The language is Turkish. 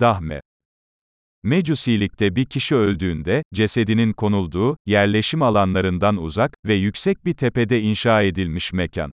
Dahme Mecusilikte bir kişi öldüğünde, cesedinin konulduğu, yerleşim alanlarından uzak ve yüksek bir tepede inşa edilmiş mekan.